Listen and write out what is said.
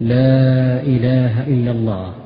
لا إله إلا الله.